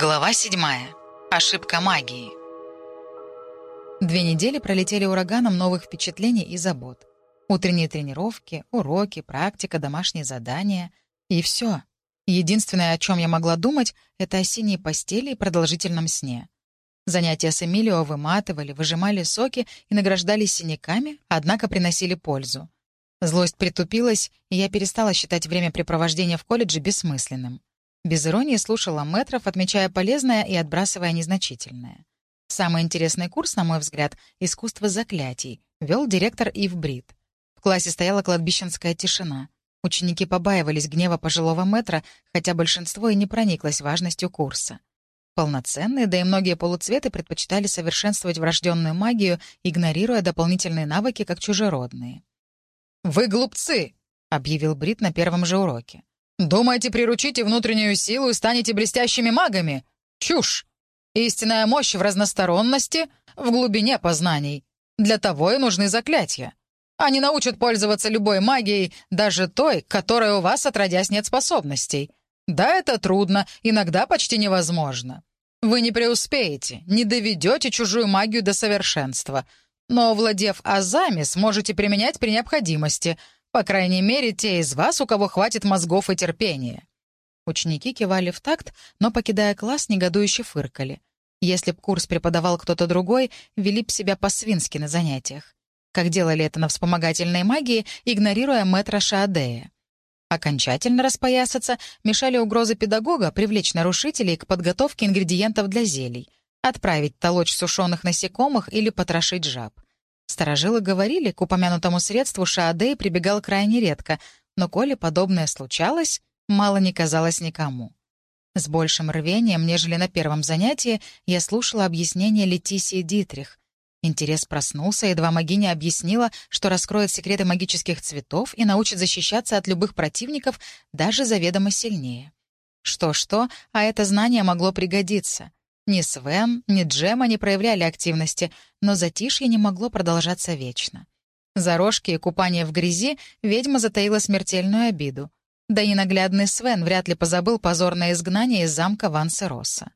Глава седьмая. Ошибка магии. Две недели пролетели ураганом новых впечатлений и забот. Утренние тренировки, уроки, практика, домашние задания. И все. Единственное, о чем я могла думать, это о синей постели и продолжительном сне. Занятия с Эмилио выматывали, выжимали соки и награждали синяками, однако приносили пользу. Злость притупилась, и я перестала считать времяпрепровождение в колледже бессмысленным. Без иронии слушала метров, отмечая полезное и отбрасывая незначительное. Самый интересный курс, на мой взгляд, «Искусство заклятий», вел директор Ив Брит. В классе стояла кладбищенская тишина. Ученики побаивались гнева пожилого метра, хотя большинство и не прониклось важностью курса. Полноценные, да и многие полуцветы предпочитали совершенствовать врожденную магию, игнорируя дополнительные навыки как чужеродные. «Вы глупцы!» — объявил Брит на первом же уроке. Думаете, приручите внутреннюю силу и станете блестящими магами? Чушь! Истинная мощь в разносторонности, в глубине познаний. Для того и нужны заклятия. Они научат пользоваться любой магией, даже той, которой у вас отродясь нет способностей. Да, это трудно, иногда почти невозможно. Вы не преуспеете, не доведете чужую магию до совершенства. Но, владев азами, сможете применять при необходимости — по крайней мере, те из вас, у кого хватит мозгов и терпения». Ученики кивали в такт, но, покидая класс, негодующе фыркали. Если б курс преподавал кто-то другой, вели б себя по-свински на занятиях. Как делали это на вспомогательной магии, игнорируя мэтра Шаадея. Окончательно распоясаться мешали угрозы педагога привлечь нарушителей к подготовке ингредиентов для зелий, отправить толочь сушеных насекомых или потрошить жаб. Старожилы говорили, к упомянутому средству Шаадей прибегал крайне редко, но коли подобное случалось, мало не казалось никому. С большим рвением, нежели на первом занятии, я слушала объяснение Летисии Дитрих. Интерес проснулся, едва магиня объяснила, что раскроет секреты магических цветов и научит защищаться от любых противников, даже заведомо сильнее. Что-что, а это знание могло пригодиться. Ни Свен, ни Джема не проявляли активности, но затишье не могло продолжаться вечно. За рожки и купание в грязи ведьма затаила смертельную обиду. Да и наглядный Свен вряд ли позабыл позорное изгнание из замка Вансероса.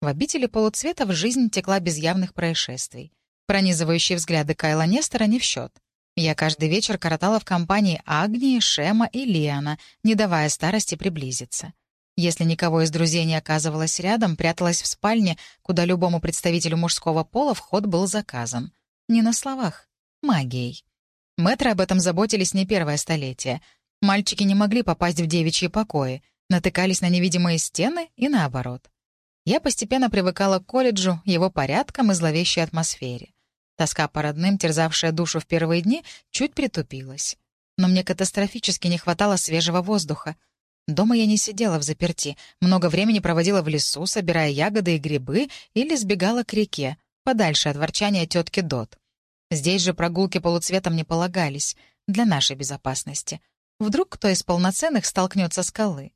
В обители полуцветов жизнь текла без явных происшествий. Пронизывающие взгляды Кайла Нестора не в счет. Я каждый вечер коротала в компании Агнии, Шема и Лиана, не давая старости приблизиться. Если никого из друзей не оказывалось рядом, пряталась в спальне, куда любому представителю мужского пола вход был заказан. Не на словах. Магией. Мэтры об этом заботились не первое столетие. Мальчики не могли попасть в девичьи покои, натыкались на невидимые стены и наоборот. Я постепенно привыкала к колледжу, его порядкам и зловещей атмосфере. Тоска по родным, терзавшая душу в первые дни, чуть притупилась. Но мне катастрофически не хватало свежего воздуха — Дома я не сидела в заперти, много времени проводила в лесу, собирая ягоды и грибы, или сбегала к реке, подальше от ворчания тетки Дот. Здесь же прогулки полуцветом не полагались, для нашей безопасности. Вдруг кто из полноценных столкнется с скалы.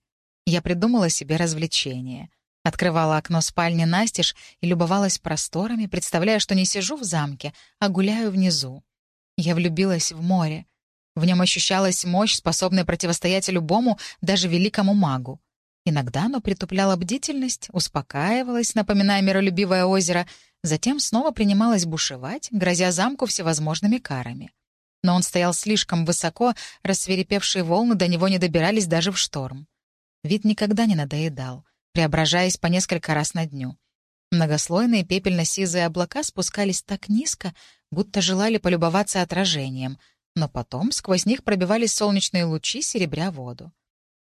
Я придумала себе развлечение. Открывала окно спальни настежь и любовалась просторами, представляя, что не сижу в замке, а гуляю внизу. Я влюбилась в море. В нем ощущалась мощь, способная противостоять любому, даже великому магу. Иногда оно притупляло бдительность, успокаивалось, напоминая миролюбивое озеро, затем снова принималось бушевать, грозя замку всевозможными карами. Но он стоял слишком высоко, рассверепевшие волны до него не добирались даже в шторм. Вид никогда не надоедал, преображаясь по несколько раз на дню. Многослойные пепельно-сизые облака спускались так низко, будто желали полюбоваться отражением — но потом сквозь них пробивались солнечные лучи, серебря воду.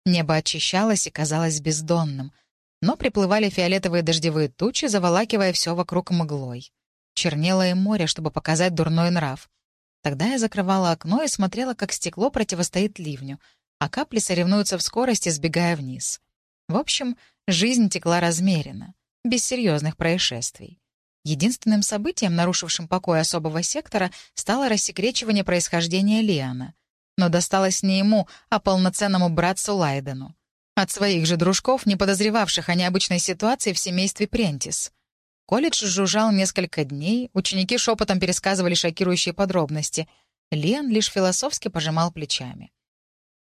Небо очищалось и казалось бездонным, но приплывали фиолетовые дождевые тучи, заволакивая все вокруг мглой. Чернело и море, чтобы показать дурной нрав. Тогда я закрывала окно и смотрела, как стекло противостоит ливню, а капли соревнуются в скорости, сбегая вниз. В общем, жизнь текла размеренно, без серьезных происшествий. Единственным событием, нарушившим покой особого сектора, стало рассекречивание происхождения Лиана. Но досталось не ему, а полноценному братцу Лайдену. От своих же дружков, не подозревавших о необычной ситуации в семействе Прентис. Колледж жужжал несколько дней, ученики шепотом пересказывали шокирующие подробности. Лиан лишь философски пожимал плечами.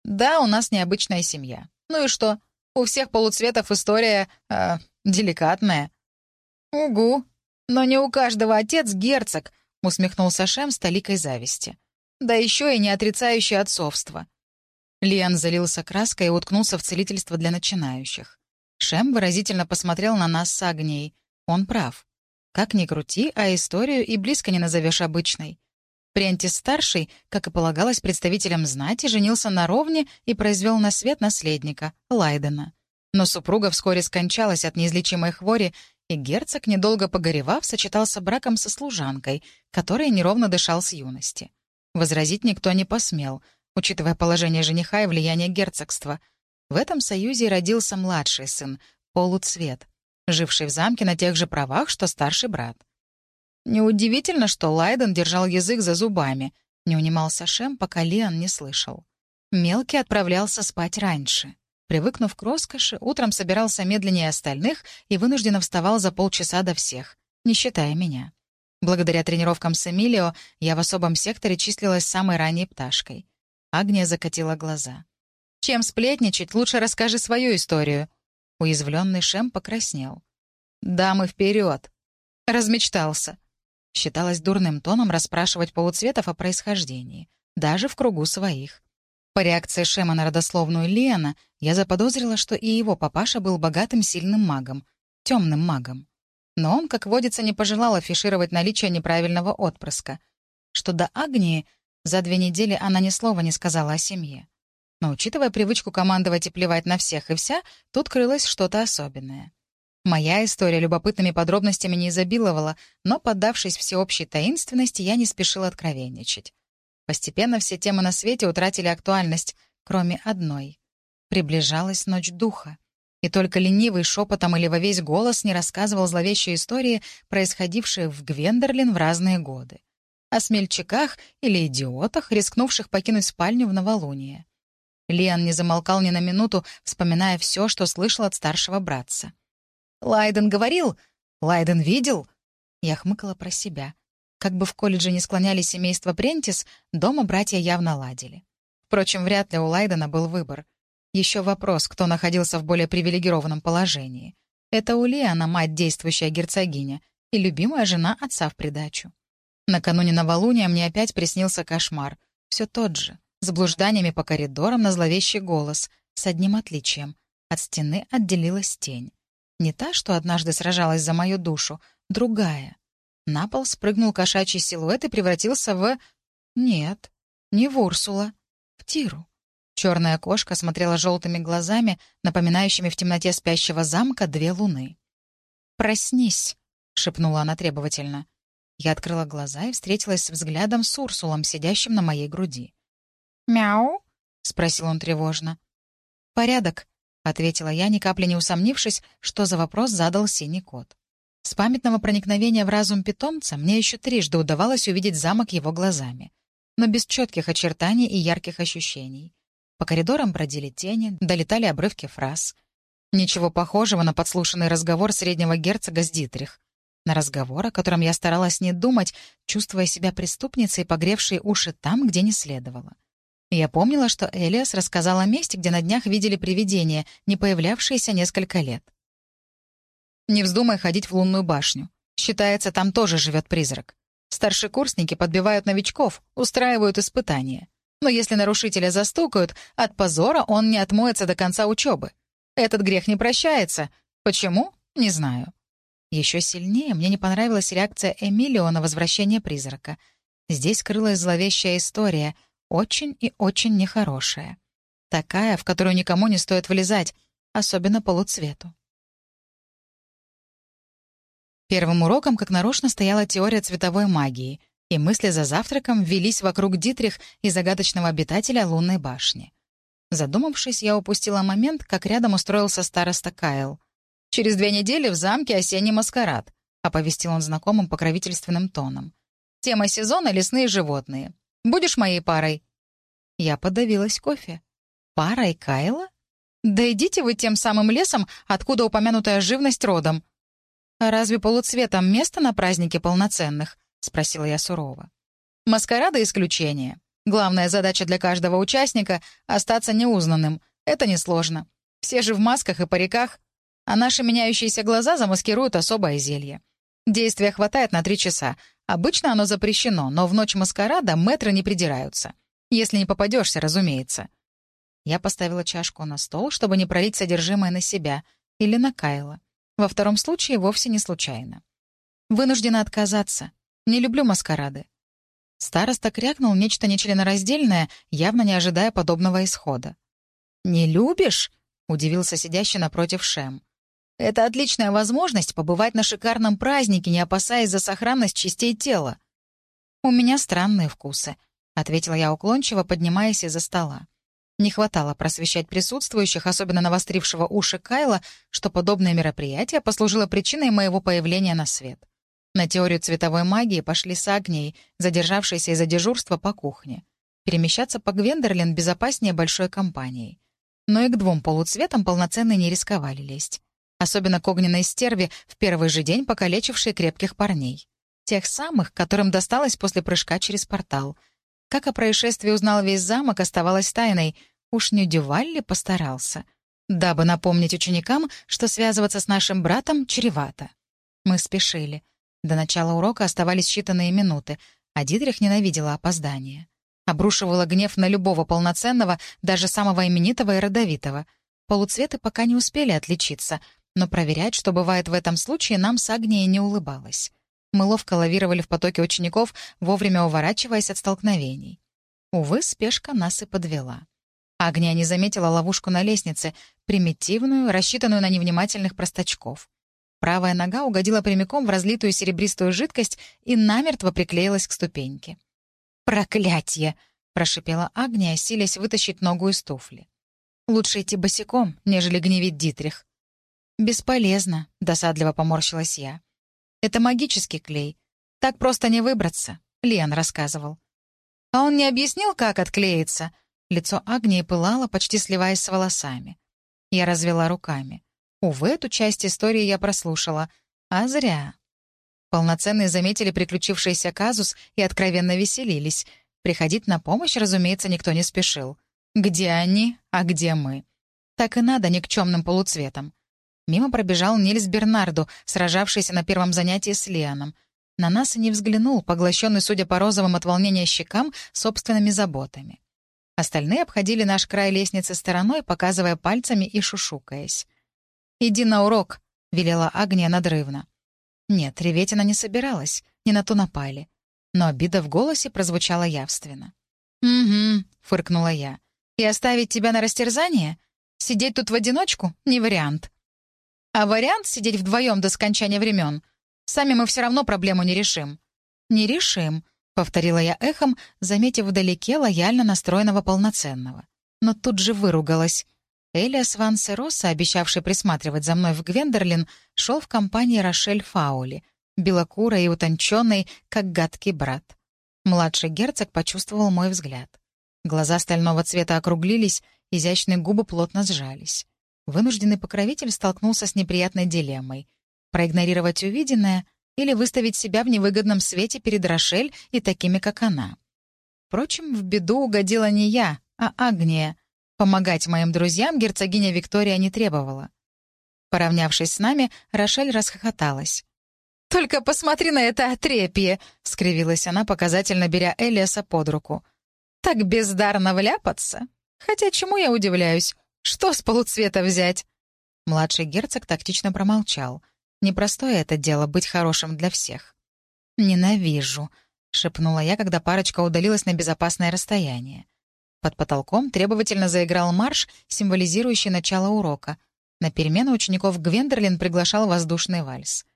«Да, у нас необычная семья. Ну и что? У всех полуцветов история... Э, деликатная». «Угу. Но не у каждого отец герцог», — усмехнулся Шем с толикой зависти. «Да еще и не отрицающий отцовство». Лиан залился краской и уткнулся в целительство для начинающих. Шем выразительно посмотрел на нас с Агнией. Он прав. Как ни крути, а историю и близко не назовешь обычной. Прентис-старший, как и полагалось представителям знати, женился на ровне и произвел на свет наследника, Лайдена. Но супруга вскоре скончалась от неизлечимой хвори, и герцог, недолго погоревав, сочетался браком со служанкой, которая неровно дышал с юности. Возразить никто не посмел, учитывая положение жениха и влияние герцогства. В этом союзе родился младший сын, Полуцвет, живший в замке на тех же правах, что старший брат. Неудивительно, что Лайден держал язык за зубами, не унимался Шем, пока Лиан не слышал. Мелкий отправлялся спать раньше. Привыкнув к роскоши, утром собирался медленнее остальных и вынужденно вставал за полчаса до всех, не считая меня. Благодаря тренировкам с Эмилио я в особом секторе числилась самой ранней пташкой. Агния закатила глаза. «Чем сплетничать, лучше расскажи свою историю». Уязвленный Шем покраснел. «Дамы, вперед!» Размечтался. Считалось дурным тоном расспрашивать полуцветов о происхождении, даже в кругу своих. По реакции Шема на родословную Лиана я заподозрила, что и его папаша был богатым сильным магом, темным магом. Но он, как водится, не пожелал афишировать наличие неправильного отпрыска. Что до Агнии, за две недели она ни слова не сказала о семье. Но учитывая привычку командовать и плевать на всех и вся, тут крылось что-то особенное. Моя история любопытными подробностями не изобиловала, но, поддавшись всеобщей таинственности, я не спешила откровенничать. Постепенно все темы на свете утратили актуальность, кроме одной. Приближалась ночь духа. И только ленивый шепотом или во весь голос не рассказывал зловещие истории, происходившие в Гвендерлин в разные годы. О смельчаках или идиотах, рискнувших покинуть спальню в новолуние. Лиан не замолкал ни на минуту, вспоминая все, что слышал от старшего братца. «Лайден говорил? Лайден видел?» Я хмыкала про себя. Как бы в колледже не склоняли семейство Прентис, дома братья явно ладили. Впрочем, вряд ли у Лайдена был выбор. Еще вопрос, кто находился в более привилегированном положении. Это у Лиана мать действующая герцогиня и любимая жена отца в придачу. Накануне новолуния мне опять приснился кошмар. Все тот же, с блужданиями по коридорам на зловещий голос, с одним отличием. От стены отделилась тень. Не та, что однажды сражалась за мою душу, другая. На пол спрыгнул кошачий силуэт и превратился в... Нет, не в Урсула, в Тиру. Черная кошка смотрела желтыми глазами, напоминающими в темноте спящего замка две луны. «Проснись», — шепнула она требовательно. Я открыла глаза и встретилась с взглядом с Урсулом, сидящим на моей груди. «Мяу?» — спросил он тревожно. «Порядок», — ответила я, ни капли не усомнившись, что за вопрос задал синий кот. С памятного проникновения в разум питомца мне еще трижды удавалось увидеть замок его глазами, но без четких очертаний и ярких ощущений. По коридорам бродили тени, долетали обрывки фраз. Ничего похожего на подслушанный разговор среднего герцога с Дитрих. На разговор, о котором я старалась не думать, чувствуя себя преступницей, погревшей уши там, где не следовало. Я помнила, что Элиас рассказал о месте, где на днях видели привидение, не появлявшееся несколько лет. «Не вздумай ходить в лунную башню. Считается, там тоже живет призрак. Старшекурсники подбивают новичков, устраивают испытания. Но если нарушителя застукают, от позора он не отмоется до конца учебы. Этот грех не прощается. Почему? Не знаю. Еще сильнее мне не понравилась реакция Эмилио на возвращение призрака. Здесь крылась зловещая история — очень и очень нехорошая. Такая, в которую никому не стоит влезать, особенно полуцвету. Первым уроком, как нарочно, стояла теория цветовой магии, и мысли за завтраком велись вокруг Дитрих и загадочного обитателя лунной башни. Задумавшись, я упустила момент, как рядом устроился староста Кайл. «Через две недели в замке осенний маскарад», — оповестил он знакомым покровительственным тоном. «Тема сезона — лесные животные. Будешь моей парой?» Я подавилась кофе. «Парой Кайла? Да идите вы тем самым лесом, откуда упомянутая живность родом». «А разве полуцветом место на празднике полноценных?» — спросила я сурово. «Маскарады — исключение. Главная задача для каждого участника — остаться неузнанным. Это несложно. Все же в масках и париках, а наши меняющиеся глаза замаскируют особое зелье. Действия хватает на три часа. Обычно оно запрещено, но в ночь маскарада мэтры не придираются. Если не попадешься, разумеется. Я поставила чашку на стол, чтобы не пролить содержимое на себя или на Кайла. Во втором случае вовсе не случайно. Вынуждена отказаться. Не люблю маскарады. Староста крякнул нечто нечленораздельное, явно не ожидая подобного исхода. «Не любишь?» — удивился сидящий напротив Шем. «Это отличная возможность побывать на шикарном празднике, не опасаясь за сохранность частей тела». «У меня странные вкусы», — ответила я уклончиво, поднимаясь из-за стола. Не хватало просвещать присутствующих, особенно навострившего уши Кайла, что подобное мероприятие послужило причиной моего появления на свет. На теорию цветовой магии пошли с Агнией, задержавшейся из-за дежурства по кухне. Перемещаться по Гвендерлин безопаснее большой компанией. Но и к двум полуцветам полноценно не рисковали лезть. Особенно к огненной стерве, в первый же день покалечившей крепких парней. Тех самых, которым досталось после прыжка через портал. Как о происшествии узнал весь замок, оставалось тайной — Уж не Дюваль постарался? Дабы напомнить ученикам, что связываться с нашим братом чревато. Мы спешили. До начала урока оставались считанные минуты, а Дитрих ненавидела опоздание. Обрушивала гнев на любого полноценного, даже самого именитого и родовитого. Полуцветы пока не успели отличиться, но проверять, что бывает в этом случае, нам с Агнией не улыбалось. Мы ловко лавировали в потоке учеников, вовремя уворачиваясь от столкновений. Увы, спешка нас и подвела. Агния не заметила ловушку на лестнице, примитивную, рассчитанную на невнимательных простачков. Правая нога угодила прямиком в разлитую серебристую жидкость и намертво приклеилась к ступеньке. «Проклятье!» — прошипела Агния, силясь вытащить ногу из туфли. «Лучше идти босиком, нежели гневить Дитрих». «Бесполезно», — досадливо поморщилась я. «Это магический клей. Так просто не выбраться», — Лиан рассказывал. «А он не объяснил, как отклеится?» Лицо Агнии пылало, почти сливаясь с волосами. Я развела руками. Увы, эту часть истории я прослушала. А зря. Полноценные заметили приключившийся казус и откровенно веселились. Приходить на помощь, разумеется, никто не спешил. Где они, а где мы? Так и надо никчемным полуцветом. Мимо пробежал Нильс Бернарду, сражавшийся на первом занятии с Лианом. На нас и не взглянул, поглощенный, судя по розовым от волнения щекам, собственными заботами. Остальные обходили наш край лестницы стороной, показывая пальцами и шушукаясь. «Иди на урок», — велела Агния надрывно. Нет, реветь она не собиралась, не на ту напали. Но обида в голосе прозвучала явственно. «Угу», — фыркнула я. «И оставить тебя на растерзание? Сидеть тут в одиночку — не вариант. А вариант — сидеть вдвоем до скончания времен. Сами мы все равно проблему не решим». «Не решим», — повторила я эхом, заметив вдалеке лояльно настроенного полноценного. Но тут же выругалась. Элиас Ван Сероса, обещавший присматривать за мной в Гвендерлин, шел в компании Рошель Фаули, белокурой и утонченной, как гадкий брат. Младший герцог почувствовал мой взгляд. Глаза стального цвета округлились, изящные губы плотно сжались. Вынужденный покровитель столкнулся с неприятной дилеммой. Проигнорировать увиденное или выставить себя в невыгодном свете перед Рошель и такими, как она. Впрочем, в беду угодила не я, а Агния. Помогать моим друзьям герцогиня Виктория не требовала. Поравнявшись с нами, Рошель расхохоталась. «Только посмотри на это отрепье!» — скривилась она, показательно беря Элиаса под руку. «Так бездарно вляпаться! Хотя чему я удивляюсь? Что с полуцвета взять?» Младший герцог тактично промолчал — Непростое это дело — быть хорошим для всех. «Ненавижу», — шепнула я, когда парочка удалилась на безопасное расстояние. Под потолком требовательно заиграл марш, символизирующий начало урока. На перемену учеников Гвендерлин приглашал воздушный вальс.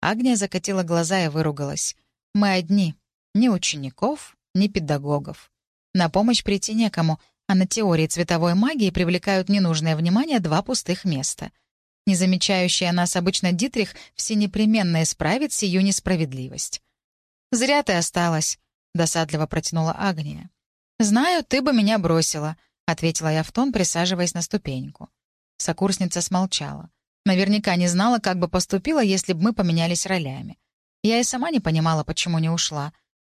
Агния закатила глаза и выругалась. «Мы одни. Ни учеников, ни педагогов. На помощь прийти некому, а на теории цветовой магии привлекают ненужное внимание два пустых места — не замечающая нас обычно Дитрих все непременно исправит сию несправедливость. «Зря ты осталась», — досадливо протянула Агния. «Знаю, ты бы меня бросила», — ответила я в тон, присаживаясь на ступеньку. Сокурсница смолчала. Наверняка не знала, как бы поступила, если бы мы поменялись ролями. Я и сама не понимала, почему не ушла.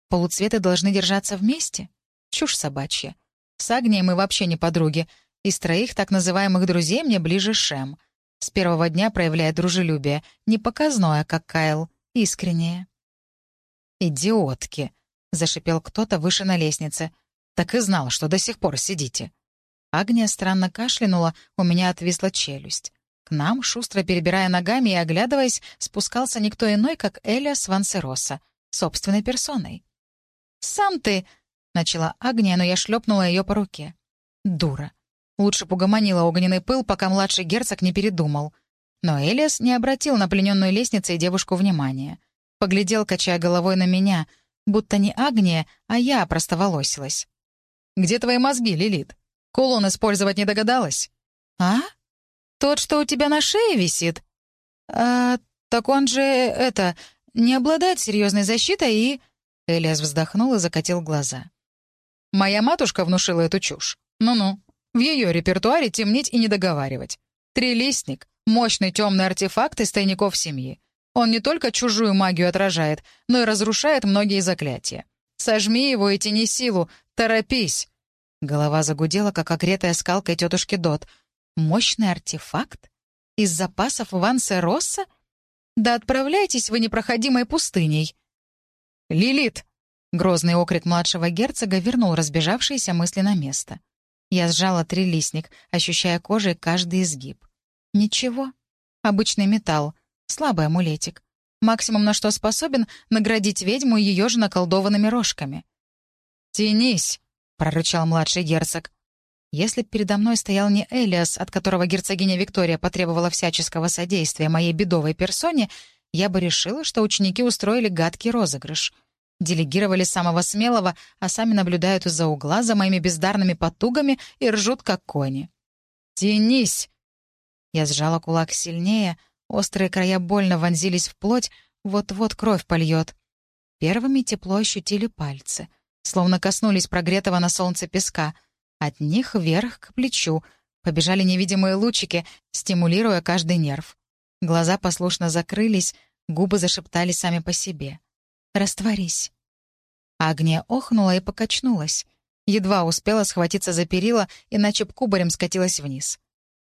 Полуцветы должны держаться вместе? Чушь собачья. С Агнией мы вообще не подруги. Из троих так называемых друзей мне ближе Шем. С первого дня проявляет дружелюбие, не показное, как Кайл, искреннее. «Идиотки!» — зашипел кто-то выше на лестнице. «Так и знал, что до сих пор сидите». Агния странно кашлянула, у меня отвисла челюсть. К нам, шустро перебирая ногами и оглядываясь, спускался никто иной, как Элиас Вансероса, собственной персоной. «Сам ты!» — начала Агния, но я шлепнула ее по руке. «Дура!» Лучше пугоманила огненный пыл, пока младший герцог не передумал. Но Элиас не обратил на плененную лестницу и девушку внимания. Поглядел, качая головой на меня, будто не Агния, а я простоволосилась. «Где твои мозги, Лилит? Кулон использовать не догадалась?» «А? Тот, что у тебя на шее висит?» «А, так он же, это, не обладает серьезной защитой и...» Элиас вздохнул и закатил глаза. «Моя матушка внушила эту чушь. Ну-ну, в ее репертуаре темнить и не договаривать. Трилистник — мощный темный артефакт из тайников семьи. Он не только чужую магию отражает, но и разрушает многие заклятия. Сожми его и тяни силу. Торопись!» Голова загудела, как огретая скалкой тетушки Дот. «Мощный артефакт? Из запасов Вансе Росса? Да отправляйтесь вы непроходимой пустыней!» «Лилит!» — грозный окрик младшего герцога вернул разбежавшиеся мысли на место. Я сжала трилистник, ощущая кожей каждый изгиб. Ничего. Обычный металл. Слабый амулетик. Максимум, на что способен, наградить ведьму ее же наколдованными рожками. «Тянись!» — прорычал младший герцог. Если б передо мной стоял не Элиас, от которого герцогиня Виктория потребовала всяческого содействия моей бедовой персоне, я бы решила, что ученики устроили гадкий розыгрыш — Делегировали самого смелого, а сами наблюдают из-за угла за моими бездарными потугами и ржут, как кони. «Тянись!» Я сжала кулак сильнее, острые края больно вонзились в плоть, вот-вот кровь польет. Первыми тепло ощутили пальцы, словно коснулись прогретого на солнце песка. От них вверх к плечу побежали невидимые лучики, стимулируя каждый нерв. Глаза послушно закрылись, губы зашептали сами по себе. Растворись». Агния охнула и покачнулась. Едва успела схватиться за перила, иначе б кубарем скатилась вниз.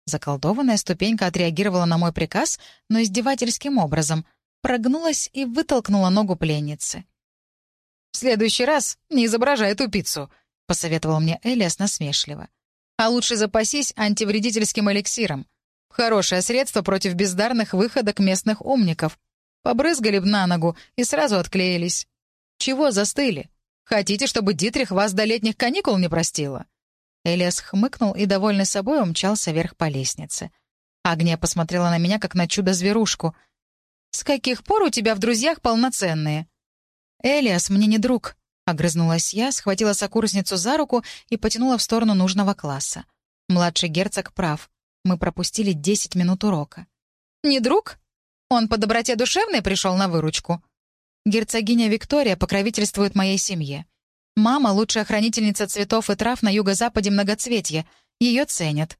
Заколдованная ступенька отреагировала на мой приказ, но издевательским образом. Прогнулась и вытолкнула ногу пленницы. «В следующий раз не изображай тупицу», — посоветовал мне Элиас насмешливо. «А лучше запасись антивредительским эликсиром. Хорошее средство против бездарных выходок местных умников. Побрызгали б на ногу и сразу отклеились. Чего застыли? Хотите, чтобы Дитрих вас до летних каникул не простила?» Элиас хмыкнул и, довольный собой, умчался вверх по лестнице. Агния посмотрела на меня, как на чудо-зверушку. «С каких пор у тебя в друзьях полноценные?» «Элиас мне не друг», — огрызнулась я, схватила сокурсницу за руку и потянула в сторону нужного класса. Младший герцог прав. Мы пропустили десять минут урока. «Не друг? Он по доброте душевной пришел на выручку. Герцогиня Виктория покровительствует моей семье. Мама — лучшая хранительница цветов и трав на юго-западе многоцветья. Ее ценят.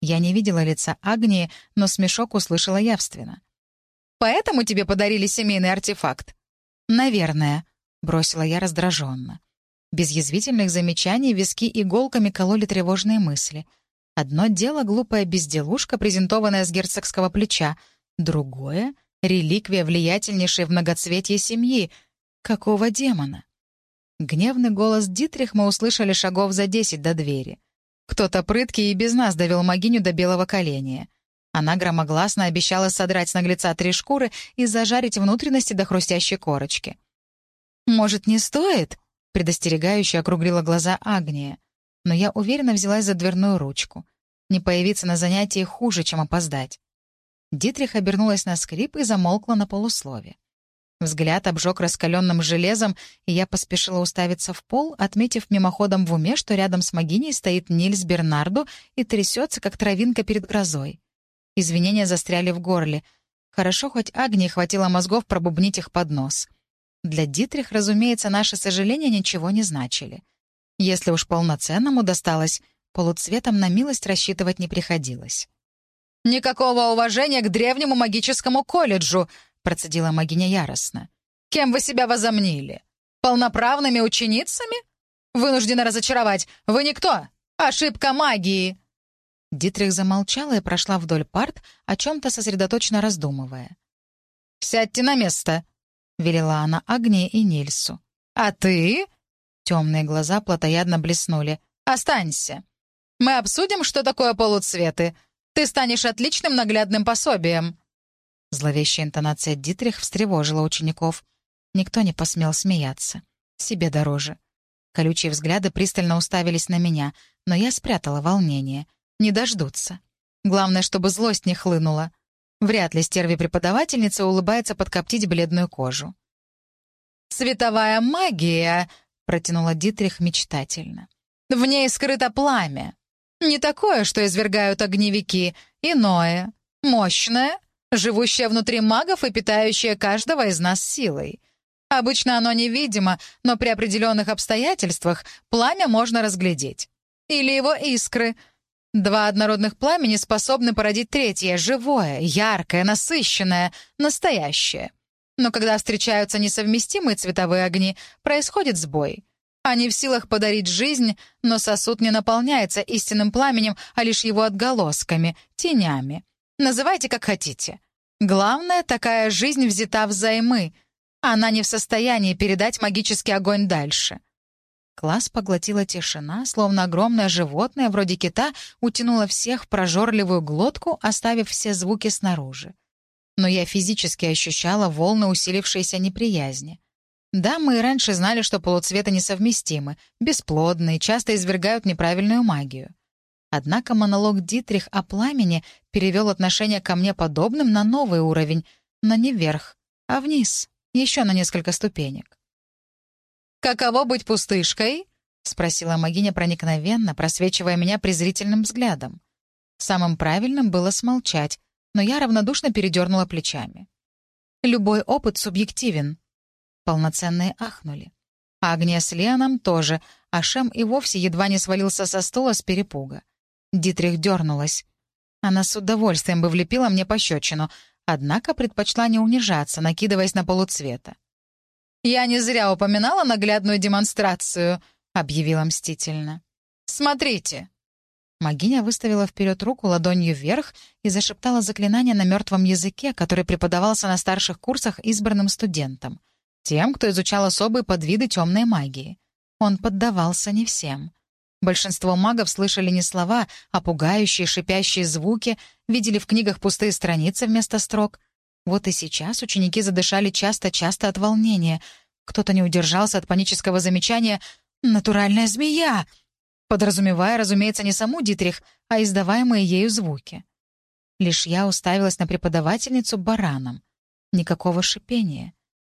Я не видела лица Агнии, но смешок услышала явственно. «Поэтому тебе подарили семейный артефакт?» «Наверное», — бросила я раздраженно. Без язвительных замечаний виски иголками кололи тревожные мысли. Одно дело — глупая безделушка, презентованная с герцогского плеча — Другое — реликвия, влиятельнейшей в многоцветье семьи. Какого демона? Гневный голос Дитрих мы услышали шагов за десять до двери. Кто-то прыткий и без нас довел могиню до белого коленя. Она громогласно обещала содрать с наглеца три шкуры и зажарить внутренности до хрустящей корочки. «Может, не стоит?» — предостерегающе округлила глаза Агния. Но я уверенно взялась за дверную ручку. Не появиться на занятии хуже, чем опоздать. Дитрих обернулась на скрип и замолкла на полуслове. Взгляд обжег раскаленным железом, и я поспешила уставиться в пол, отметив мимоходом в уме, что рядом с Магиней стоит Нильс Бернарду и трясется, как травинка перед грозой. Извинения застряли в горле. Хорошо, хоть Агнии хватило мозгов пробубнить их под нос. Для Дитрих, разумеется, наши сожаления ничего не значили. Если уж полноценному досталось, полуцветом на милость рассчитывать не приходилось. «Никакого уважения к древнему магическому колледжу», — процедила магиня яростно. «Кем вы себя возомнили? Полноправными ученицами? Вынуждена разочаровать. Вы никто. Ошибка магии». Дитрих замолчала и прошла вдоль парт, о чем-то сосредоточенно раздумывая. «Сядьте на место», — велела она Агнии и Нильсу. «А ты?» — темные глаза плотоядно блеснули. «Останься. Мы обсудим, что такое полуцветы. Ты станешь отличным наглядным пособием». Зловещая интонация Дитрих встревожила учеников. Никто не посмел смеяться. Себе дороже. Колючие взгляды пристально уставились на меня, но я спрятала волнение. Не дождутся. Главное, чтобы злость не хлынула. Вряд ли стерви-преподавательница улыбается подкоптить бледную кожу. «Световая магия!» — протянула Дитрих мечтательно. «В ней скрыто пламя. Не такое, что извергают огневики, иное, мощное, живущее внутри магов и питающее каждого из нас силой. Обычно оно невидимо, но при определенных обстоятельствах пламя можно разглядеть. Или его искры. Два однородных пламени способны породить третье, живое, яркое, насыщенное, настоящее. Но когда встречаются несовместимые цветовые огни, происходит сбой. Они в силах подарить жизнь, но сосуд не наполняется истинным пламенем, а лишь его отголосками, тенями. Называйте как хотите. Главное, такая жизнь взята взаймы — она не в состоянии передать магический огонь дальше. Класс поглотила тишина, словно огромное животное, вроде кита, утянуло всех в прожорливую глотку, оставив все звуки снаружи. Но я физически ощущала волны усилившейся неприязни. Да, мы и раньше знали, что полуцветы несовместимы, бесплодны часто извергают неправильную магию. Однако монолог Дитрих о пламени перевел отношение ко мне подобным на новый уровень, но не вверх, а вниз еще на несколько ступенек. «Каково быть пустышкой?» — спросила Магиня проникновенно, просвечивая меня презрительным взглядом. Самым правильным было смолчать, но я равнодушно передернула плечами. «Любой опыт субъективен». Полноценные ахнули. Агния с Леоном тоже, а Шем и вовсе едва не свалился со стула с перепуга. Дитрих дернулась. Она с удовольствием бы влепила мне пощечину, однако предпочла не унижаться, накидываясь на полуцвета. «Я не зря упоминала наглядную демонстрацию», — объявила мстительно. «Смотрите». Магиня выставила вперед руку ладонью вверх и зашептала заклинание на мертвом языке, который преподавался на старших курсах избранным студентам, тем, кто изучал особые подвиды темной магии. Он поддавался не всем. Большинство магов слышали не слова, а пугающие, шипящие звуки, видели в книгах пустые страницы вместо строк. Вот и сейчас ученики задышали часто-часто от волнения. Кто-то не удержался от панического замечания «Натуральная змея!», подразумевая, разумеется, не саму Дитрих, а издаваемые ею звуки. Лишь я уставилась на преподавательницу бараном. Никакого шипения.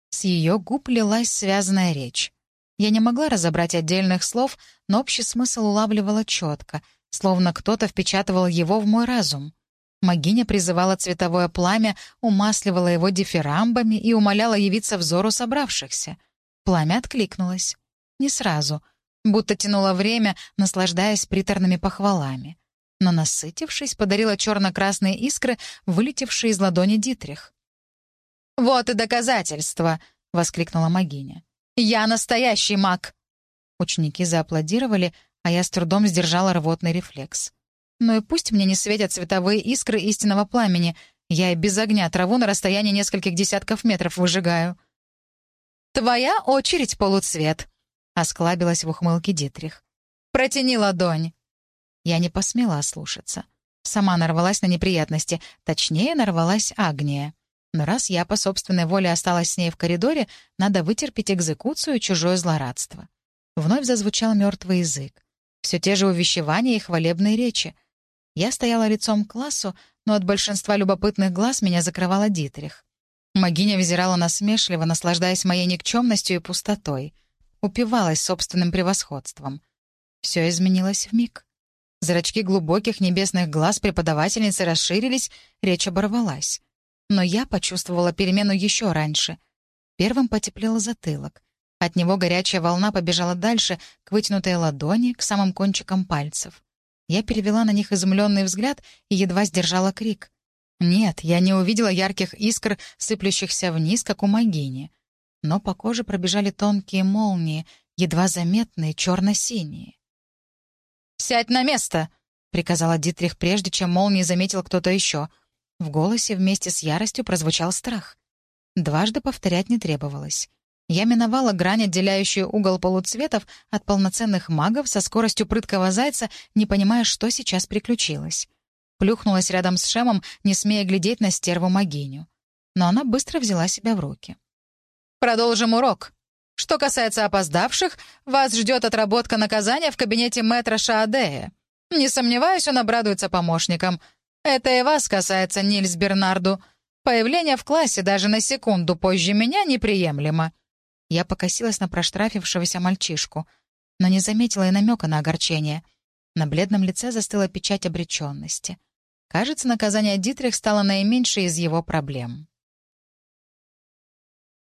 С ее губ лилась связанная речь. Я не могла разобрать отдельных слов, но общий смысл улавливала четко, словно кто-то впечатывал его в мой разум. Магиня призывала цветовое пламя, умасливала его дифирамбами и умоляла явиться взору собравшихся. Пламя откликнулось. Не сразу. Будто тянуло время, наслаждаясь приторными похвалами. Но, насытившись, подарила черно-красные искры, вылетевшие из ладони Дитрих. «Вот и доказательство!» — воскликнула Магиня. Я настоящий маг!» Ученики зааплодировали, а я с трудом сдержала рвотный рефлекс. Ну и пусть мне не светят световые искры истинного пламени, я и без огня траву на расстоянии нескольких десятков метров выжигаю. «Твоя очередь, полуцвет!» — осклабилась в ухмылке Дитрих. «Протяни ладонь!» Я не посмела ослушаться. Сама нарвалась на неприятности, точнее, нарвалась Агния. Но раз я по собственной воле осталась с ней в коридоре, надо вытерпеть экзекуцию и чужое злорадство. Вновь зазвучал мертвый язык. Все те же увещевания и хвалебные речи. Я стояла лицом к классу, но от большинства любопытных глаз меня закрывала Дитрих. Магиня взирала насмешливо, наслаждаясь моей никчемностью и пустотой. Упивалась собственным превосходством. Все изменилось в миг. Зрачки глубоких небесных глаз преподавательницы расширились, речь оборвалась. Но я почувствовала перемену еще раньше. Первым потеплел затылок. От него горячая волна побежала дальше, к вытянутой ладони, к самым кончикам пальцев. Я перевела на них изумленный взгляд и едва сдержала крик. Нет, я не увидела ярких искр, сыплющихся вниз, как у могини. Но по коже пробежали тонкие молнии, едва заметные, черно-синие. «Сядь на место!» — приказала Дитрих, прежде чем молнией заметил кто-то еще. В голосе вместе с яростью прозвучал страх. Дважды повторять не требовалось. Я миновала грань, отделяющую угол полуцветов от полноценных магов со скоростью прыткого зайца, не понимая, что сейчас приключилось. Плюхнулась рядом с Шемом, не смея глядеть на стерву магиню. Но она быстро взяла себя в руки. «Продолжим урок. Что касается опоздавших, вас ждет отработка наказания в кабинете мэтра Шаадея. Не сомневаюсь, он обрадуется помощникам. Это и вас касается, Нильс Бернарду. Появление в классе даже на секунду позже меня неприемлемо». Я покосилась на проштрафившегося мальчишку, но не заметила и намека на огорчение. На бледном лице застыла печать обреченности. Кажется, наказание Дитрих стало наименьшей из его проблем.